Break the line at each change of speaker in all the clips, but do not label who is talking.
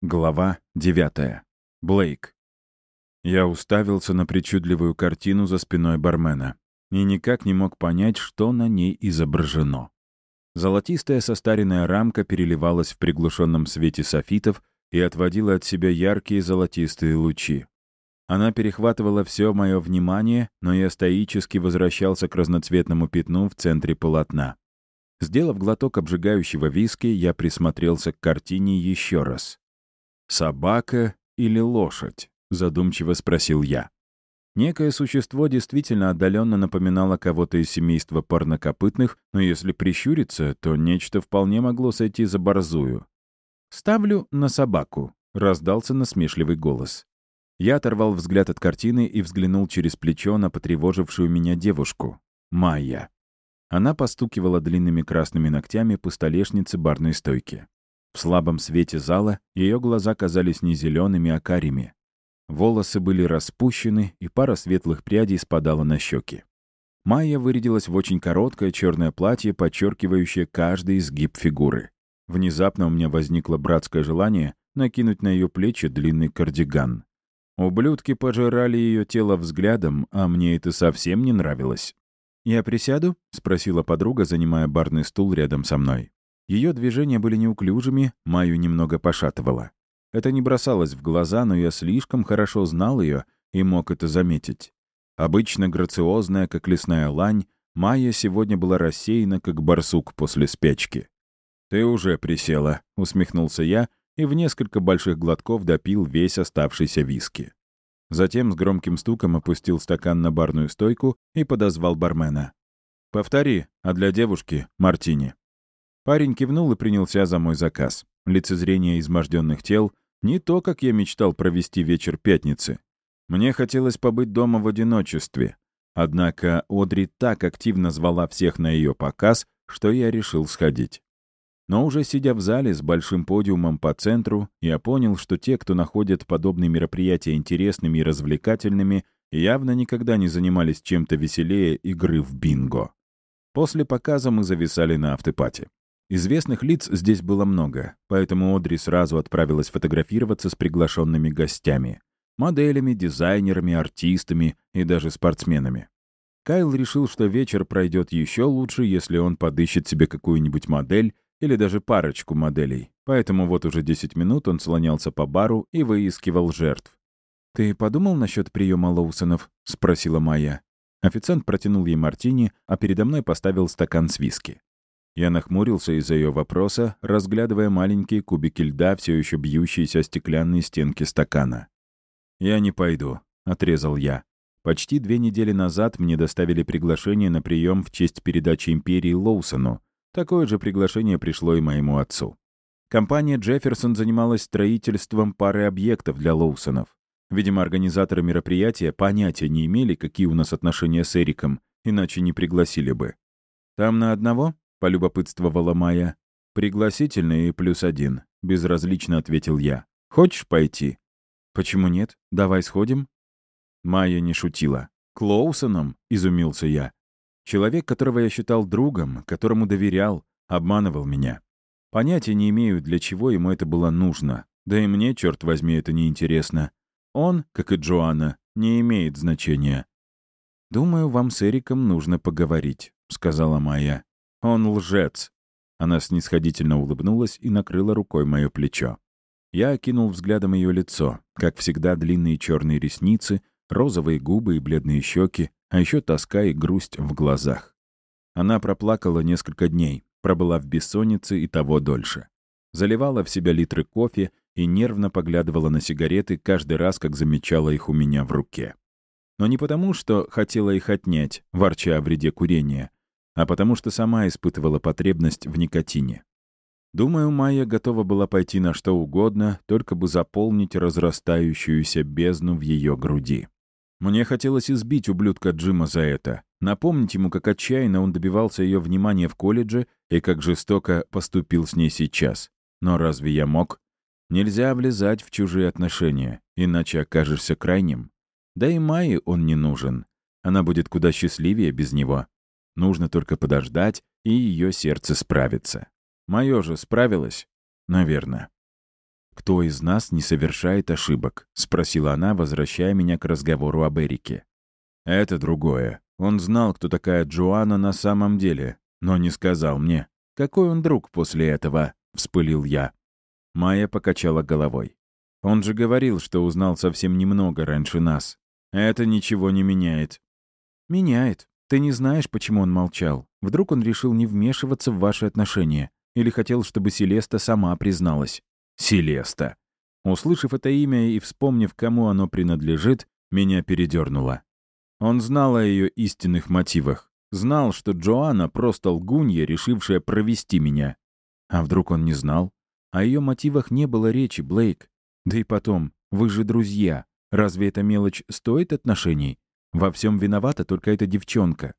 Глава 9. Блейк. Я уставился на причудливую картину за спиной бармена и никак не мог понять, что на ней изображено. Золотистая состаренная рамка переливалась в приглушенном свете софитов и отводила от себя яркие золотистые лучи. Она перехватывала все мое внимание, но я стоически возвращался к разноцветному пятну в центре полотна. Сделав глоток обжигающего виски, я присмотрелся к картине еще раз. «Собака или лошадь?» — задумчиво спросил я. Некое существо действительно отдаленно напоминало кого-то из семейства парнокопытных, но если прищуриться, то нечто вполне могло сойти за борзую. «Ставлю на собаку», — раздался насмешливый голос. Я оторвал взгляд от картины и взглянул через плечо на потревожившую меня девушку — Майя. Она постукивала длинными красными ногтями по столешнице барной стойки. В слабом свете зала ее глаза казались не зелеными, а карими. Волосы были распущены, и пара светлых прядей спадала на щеки. Майя вырядилась в очень короткое черное платье, подчеркивающее каждый изгиб фигуры. Внезапно у меня возникло братское желание накинуть на ее плечи длинный кардиган. Ублюдки пожирали ее тело взглядом, а мне это совсем не нравилось. «Я присяду?» — спросила подруга, занимая барный стул рядом со мной. Ее движения были неуклюжими, Майю немного пошатывала. Это не бросалось в глаза, но я слишком хорошо знал ее и мог это заметить. Обычно грациозная, как лесная лань, Майя сегодня была рассеяна, как барсук после спячки. «Ты уже присела», — усмехнулся я и в несколько больших глотков допил весь оставшийся виски. Затем с громким стуком опустил стакан на барную стойку и подозвал бармена. «Повтори, а для девушки — мартини». Парень кивнул и принялся за мой заказ. Лицезрение изможденных тел — не то, как я мечтал провести вечер пятницы. Мне хотелось побыть дома в одиночестве. Однако Одри так активно звала всех на ее показ, что я решил сходить. Но уже сидя в зале с большим подиумом по центру, я понял, что те, кто находят подобные мероприятия интересными и развлекательными, явно никогда не занимались чем-то веселее игры в бинго. После показа мы зависали на автопате. Известных лиц здесь было много, поэтому Одри сразу отправилась фотографироваться с приглашенными гостями. Моделями, дизайнерами, артистами и даже спортсменами. Кайл решил, что вечер пройдет еще лучше, если он подыщет себе какую-нибудь модель или даже парочку моделей. Поэтому вот уже 10 минут он слонялся по бару и выискивал жертв. «Ты подумал насчет приема Лоусонов?» — спросила Майя. Официант протянул ей мартини, а передо мной поставил стакан с виски. Я нахмурился из-за ее вопроса, разглядывая маленькие кубики льда, все еще бьющиеся о стеклянные стенки стакана. «Я не пойду», — отрезал я. Почти две недели назад мне доставили приглашение на прием в честь передачи империи Лоусону, Такое же приглашение пришло и моему отцу. Компания Джефферсон занималась строительством пары объектов для Лоусонов. Видимо, организаторы мероприятия понятия не имели, какие у нас отношения с Эриком, иначе не пригласили бы. «Там на одного?» — полюбопытствовала Майя. «Пригласительный и плюс один», — безразлично ответил я. «Хочешь пойти?» «Почему нет? Давай сходим». Майя не шутила. «К Лоусонам?» — изумился я. Человек, которого я считал другом, которому доверял, обманывал меня. Понятия не имею, для чего ему это было нужно. Да и мне, черт возьми, это не интересно. Он, как и Джоанна, не имеет значения. «Думаю, вам с Эриком нужно поговорить», — сказала Майя. «Он лжец». Она снисходительно улыбнулась и накрыла рукой мое плечо. Я окинул взглядом ее лицо, как всегда длинные черные ресницы, розовые губы и бледные щеки, а еще тоска и грусть в глазах. Она проплакала несколько дней, пробыла в бессоннице и того дольше. Заливала в себя литры кофе и нервно поглядывала на сигареты каждый раз, как замечала их у меня в руке. Но не потому, что хотела их отнять, ворча о вреде курения, а потому что сама испытывала потребность в никотине. Думаю, Майя готова была пойти на что угодно, только бы заполнить разрастающуюся бездну в ее груди. Мне хотелось избить ублюдка Джима за это, напомнить ему, как отчаянно он добивался ее внимания в колледже и как жестоко поступил с ней сейчас. Но разве я мог? Нельзя влезать в чужие отношения, иначе окажешься крайним. Да и Майе он не нужен. Она будет куда счастливее без него. Нужно только подождать, и ее сердце справится. Мое же справилось? Наверное. «Кто из нас не совершает ошибок?» — спросила она, возвращая меня к разговору об Эрике. «Это другое. Он знал, кто такая Джоанна на самом деле, но не сказал мне. Какой он друг после этого?» — вспылил я. Майя покачала головой. «Он же говорил, что узнал совсем немного раньше нас. Это ничего не меняет». «Меняет. Ты не знаешь, почему он молчал. Вдруг он решил не вмешиваться в ваши отношения. Или хотел, чтобы Селеста сама призналась. Селеста. Услышав это имя и вспомнив, кому оно принадлежит, меня передернуло. Он знал о ее истинных мотивах. Знал, что Джоанна просто лгунья, решившая провести меня. А вдруг он не знал? О ее мотивах не было речи, Блейк. Да и потом, вы же друзья. Разве эта мелочь стоит отношений? Во всем виновата только эта девчонка.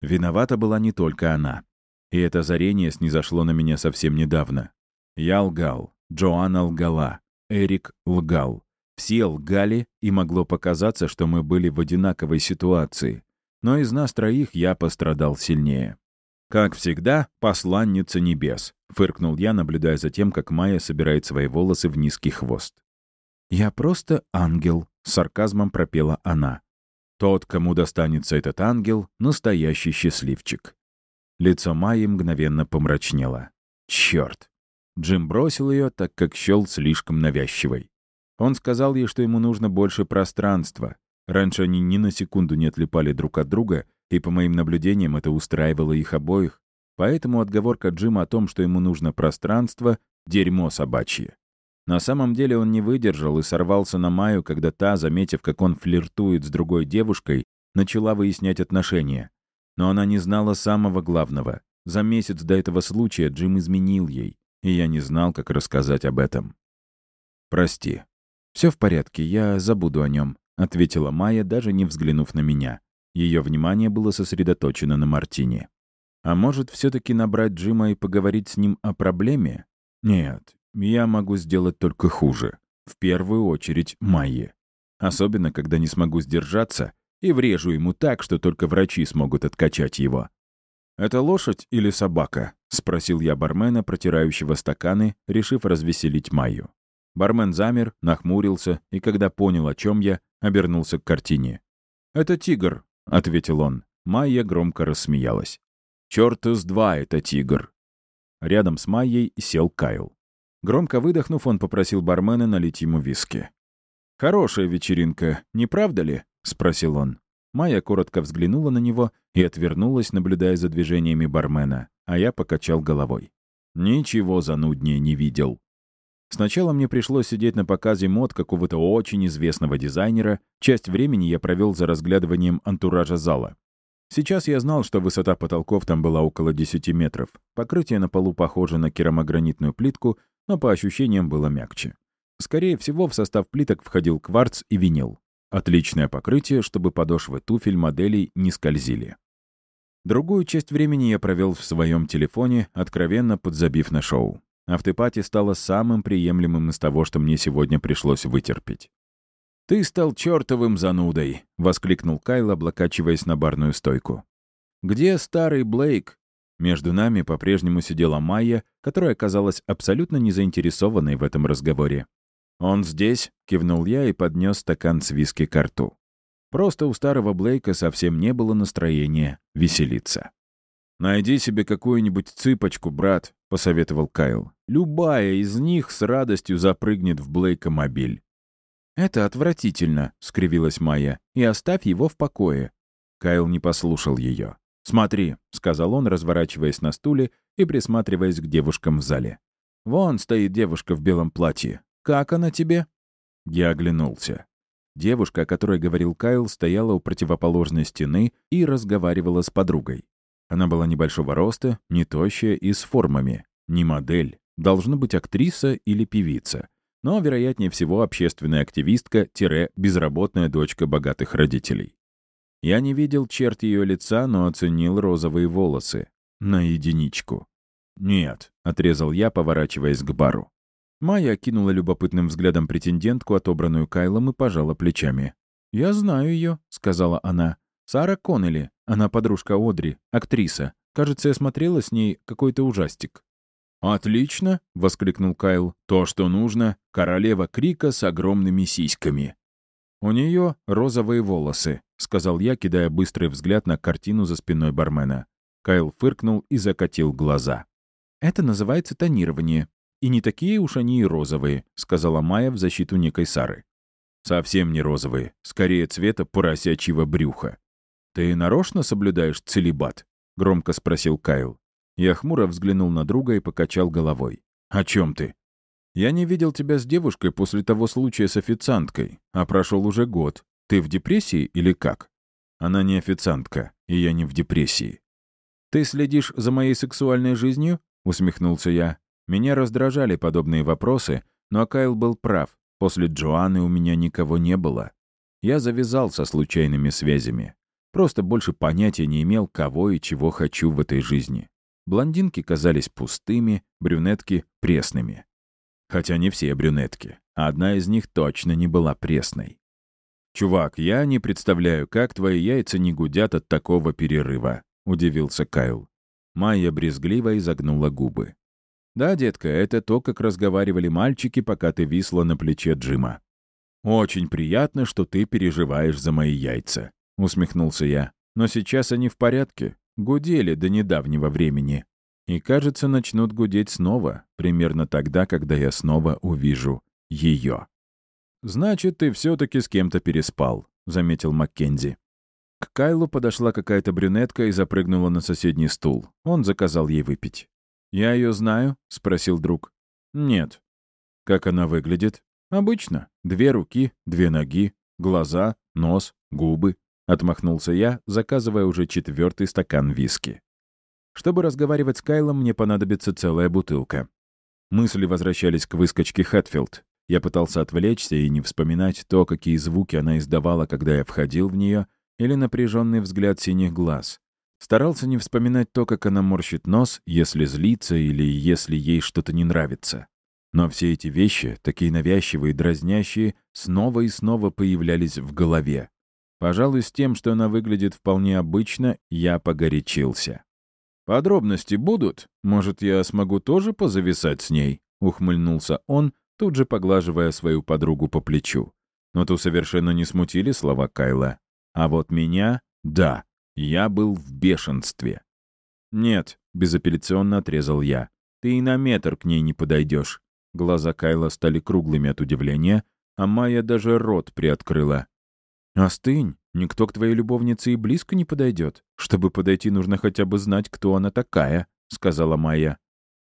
Виновата была не только она. И это озарение снизошло на меня совсем недавно. Я лгал, Джоанна лгала, Эрик лгал. Все лгали, и могло показаться, что мы были в одинаковой ситуации. Но из нас троих я пострадал сильнее. «Как всегда, посланница небес», — фыркнул я, наблюдая за тем, как Майя собирает свои волосы в низкий хвост. «Я просто ангел», — сарказмом пропела она. Тот, кому достанется этот ангел, — настоящий счастливчик. Лицо Майи мгновенно помрачнело. Черт! Джим бросил ее, так как счел слишком навязчивой. Он сказал ей, что ему нужно больше пространства. Раньше они ни на секунду не отлипали друг от друга, и, по моим наблюдениям, это устраивало их обоих. Поэтому отговорка Джима о том, что ему нужно пространство — дерьмо собачье. На самом деле он не выдержал и сорвался на Майю, когда та, заметив, как он флиртует с другой девушкой, начала выяснять отношения. Но она не знала самого главного. За месяц до этого случая Джим изменил ей и я не знал, как рассказать об этом. «Прости. Все в порядке, я забуду о нем», — ответила Майя, даже не взглянув на меня. Ее внимание было сосредоточено на Мартине. «А может, все таки набрать Джима и поговорить с ним о проблеме? Нет, я могу сделать только хуже. В первую очередь Майе. Особенно, когда не смогу сдержаться и врежу ему так, что только врачи смогут откачать его. «Это лошадь или собака?» — спросил я бармена, протирающего стаканы, решив развеселить Майю. Бармен замер, нахмурился, и когда понял, о чем я, обернулся к картине. «Это тигр», — ответил он. Майя громко рассмеялась. «Чёрт из два это тигр». Рядом с Майей сел Кайл. Громко выдохнув, он попросил бармена налить ему виски. «Хорошая вечеринка, не правда ли?» — спросил он. Майя коротко взглянула на него и отвернулась, наблюдая за движениями бармена, а я покачал головой. Ничего зануднее не видел. Сначала мне пришлось сидеть на показе мод какого-то очень известного дизайнера, часть времени я провел за разглядыванием антуража зала. Сейчас я знал, что высота потолков там была около 10 метров. Покрытие на полу похоже на керамогранитную плитку, но по ощущениям было мягче. Скорее всего, в состав плиток входил кварц и винил. Отличное покрытие, чтобы подошвы туфель моделей не скользили. Другую часть времени я провел в своем телефоне, откровенно подзабив на шоу. Автопати стало самым приемлемым из того, что мне сегодня пришлось вытерпеть. «Ты стал чертовым занудой!» — воскликнул Кайл, облокачиваясь на барную стойку. «Где старый Блейк?» Между нами по-прежнему сидела Майя, которая оказалась абсолютно не заинтересованной в этом разговоре. «Он здесь?» — кивнул я и поднес стакан с виски к рту. Просто у старого Блейка совсем не было настроения веселиться. «Найди себе какую-нибудь цыпочку, брат», — посоветовал Кайл. «Любая из них с радостью запрыгнет в Блейка мобиль». «Это отвратительно», — скривилась Майя, — «и оставь его в покое». Кайл не послушал ее. «Смотри», — сказал он, разворачиваясь на стуле и присматриваясь к девушкам в зале. «Вон стоит девушка в белом платье. «Как она тебе?» Я оглянулся. Девушка, о которой говорил Кайл, стояла у противоположной стены и разговаривала с подругой. Она была небольшого роста, не тощая и с формами. Не модель. Должна быть актриса или певица. Но, вероятнее всего, общественная активистка-безработная дочка богатых родителей. Я не видел черт ее лица, но оценил розовые волосы. На единичку. «Нет», — отрезал я, поворачиваясь к бару. Майя кинула любопытным взглядом претендентку, отобранную Кайлом, и пожала плечами. «Я знаю ее», — сказала она. «Сара Коннелли. Она подружка Одри, актриса. Кажется, я смотрела с ней какой-то ужастик». «Отлично!» — воскликнул Кайл. «То, что нужно. Королева крика с огромными сиськами». «У нее розовые волосы», — сказал я, кидая быстрый взгляд на картину за спиной бармена. Кайл фыркнул и закатил глаза. «Это называется тонирование. И не такие уж они и розовые», — сказала Майя в защиту некой Сары. «Совсем не розовые. Скорее цвета поросячьего брюха». «Ты нарочно соблюдаешь целебат?» — громко спросил Кайл. Я хмуро взглянул на друга и покачал головой. «О чем ты?» «Я не видел тебя с девушкой после того случая с официанткой, а прошел уже год. Ты в депрессии или как?» «Она не официантка, и я не в депрессии». «Ты следишь за моей сексуальной жизнью?» — усмехнулся я. Меня раздражали подобные вопросы, но Кайл был прав. После Джоанны у меня никого не было. Я завязал со случайными связями. Просто больше понятия не имел, кого и чего хочу в этой жизни. Блондинки казались пустыми, брюнетки — пресными. Хотя не все брюнетки. А одна из них точно не была пресной. «Чувак, я не представляю, как твои яйца не гудят от такого перерыва», — удивился Кайл. Майя брезгливо изогнула губы. «Да, детка, это то, как разговаривали мальчики, пока ты висла на плече Джима. Очень приятно, что ты переживаешь за мои яйца», — усмехнулся я. «Но сейчас они в порядке. Гудели до недавнего времени. И, кажется, начнут гудеть снова, примерно тогда, когда я снова увижу ее. «Значит, ты все-таки с кем-то переспал», — заметил Маккензи. К Кайлу подошла какая-то брюнетка и запрыгнула на соседний стул. Он заказал ей выпить. «Я ее знаю?» — спросил друг. «Нет». «Как она выглядит?» «Обычно. Две руки, две ноги, глаза, нос, губы. Отмахнулся я, заказывая уже четвертый стакан виски. Чтобы разговаривать с Кайлом, мне понадобится целая бутылка. Мысли возвращались к выскочке Хэтфилд. Я пытался отвлечься и не вспоминать то, какие звуки она издавала, когда я входил в нее, или напряженный взгляд синих глаз. Старался не вспоминать то, как она морщит нос, если злится или если ей что-то не нравится. Но все эти вещи, такие навязчивые и дразнящие, снова и снова появлялись в голове. Пожалуй, с тем, что она выглядит вполне обычно, я погорячился. «Подробности будут? Может, я смогу тоже позависать с ней?» — ухмыльнулся он, тут же поглаживая свою подругу по плечу. Но ту совершенно не смутили слова Кайла. А вот меня — да, я был в бешенстве. «Нет», — безапелляционно отрезал я, — «ты и на метр к ней не подойдешь». Глаза Кайла стали круглыми от удивления, а Майя даже рот приоткрыла. «Остынь, никто к твоей любовнице и близко не подойдет. Чтобы подойти, нужно хотя бы знать, кто она такая», — сказала Майя.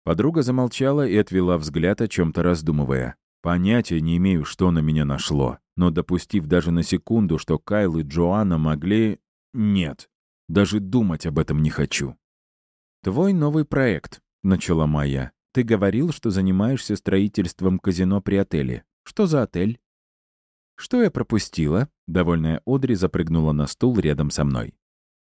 Подруга замолчала и отвела взгляд, о чем-то раздумывая. Понятия не имею, что на меня нашло, но допустив даже на секунду, что Кайл и Джоанна могли... Нет, даже думать об этом не хочу. «Твой новый проект», — начала Майя. «Ты говорил, что занимаешься строительством казино при отеле. Что за отель?» «Что я пропустила?» Довольная Одри запрыгнула на стул рядом со мной.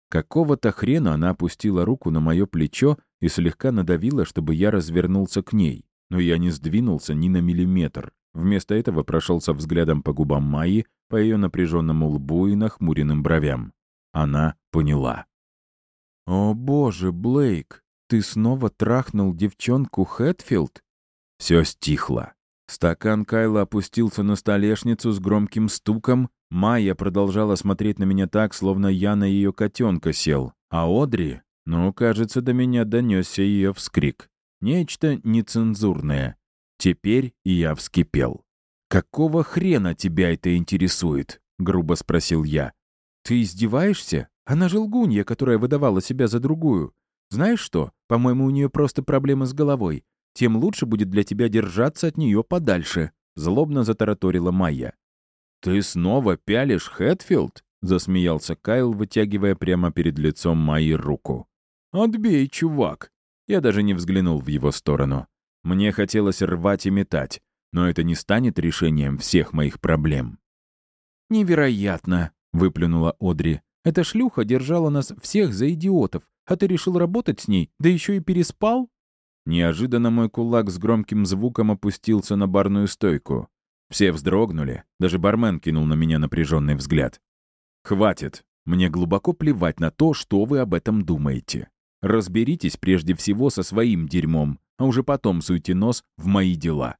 Какого-то хрена она опустила руку на мое плечо и слегка надавила, чтобы я развернулся к ней. Но я не сдвинулся ни на миллиметр. Вместо этого прошелся взглядом по губам Майи, по ее напряженному лбу и нахмуренным бровям. Она поняла. «О боже, Блейк, ты снова трахнул девчонку Хэтфилд?» Все стихло. Стакан Кайла опустился на столешницу с громким стуком. Майя продолжала смотреть на меня так, словно я на ее котенка сел. А Одри, ну, кажется, до меня донесся ее вскрик. Нечто нецензурное. Теперь я вскипел. «Какого хрена тебя это интересует?» — грубо спросил я. «Ты издеваешься? Она же лгунья, которая выдавала себя за другую. Знаешь что? По-моему, у нее просто проблемы с головой тем лучше будет для тебя держаться от нее подальше», — злобно затараторила Майя. «Ты снова пялишь Хэтфилд?» — засмеялся Кайл, вытягивая прямо перед лицом Майи руку. «Отбей, чувак!» Я даже не взглянул в его сторону. Мне хотелось рвать и метать, но это не станет решением всех моих проблем. «Невероятно!» — выплюнула Одри. «Эта шлюха держала нас всех за идиотов, а ты решил работать с ней, да еще и переспал?» Неожиданно мой кулак с громким звуком опустился на барную стойку. Все вздрогнули, даже бармен кинул на меня напряженный взгляд. «Хватит. Мне глубоко плевать на то, что вы об этом думаете. Разберитесь прежде всего со своим дерьмом, а уже потом суйте нос в мои дела.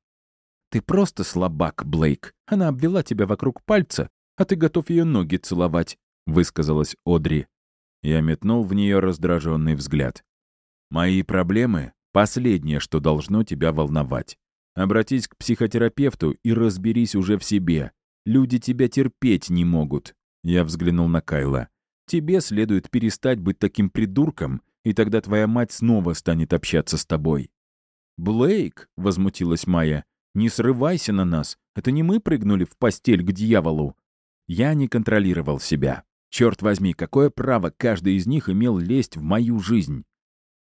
«Ты просто слабак, Блейк. Она обвела тебя вокруг пальца, а ты готов ее ноги целовать», — высказалась Одри. Я метнул в нее раздраженный взгляд. «Мои проблемы — последнее, что должно тебя волновать. Обратись к психотерапевту и разберись уже в себе. Люди тебя терпеть не могут». Я взглянул на Кайла. «Тебе следует перестать быть таким придурком, и тогда твоя мать снова станет общаться с тобой». «Блейк», — возмутилась Майя, — «не срывайся на нас. Это не мы прыгнули в постель к дьяволу». Я не контролировал себя. Черт возьми, какое право каждый из них имел лезть в мою жизнь?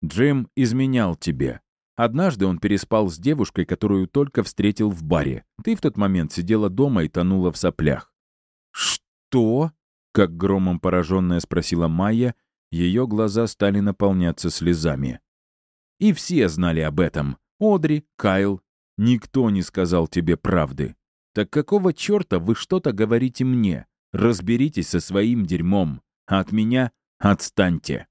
Джим изменял тебе. Однажды он переспал с девушкой, которую только встретил в баре. Ты в тот момент сидела дома и тонула в соплях. «Что?» — как громом пораженная спросила Майя. Ее глаза стали наполняться слезами. И все знали об этом. Одри, Кайл. Никто не сказал тебе правды. Так какого черта вы что-то говорите мне? Разберитесь со своим дерьмом. А от меня отстаньте.